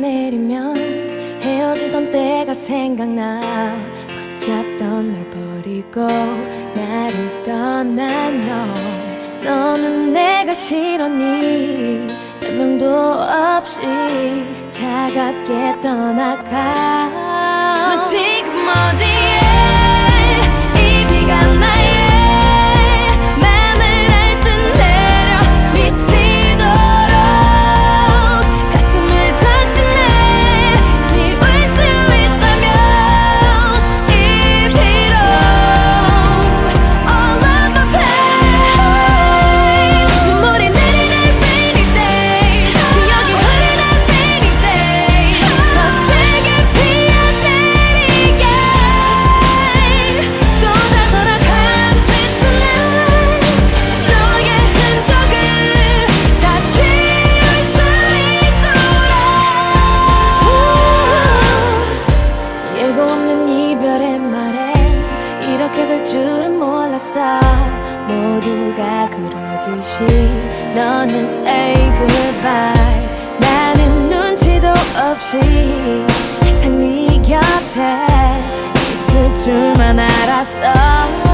내리면 헤어지던 때가 생각나. 붙잡던 널 버리고 나를 떠난 너. 너는 내가 싫었니 별명도 없이 차갑게 떠나가. 넌 지금 어디에 될 줄은 몰랐어. 모두가 그러듯이 너는 say goodbye. 나는 눈치도 없이 항상 네 곁에 있을 줄만 알았어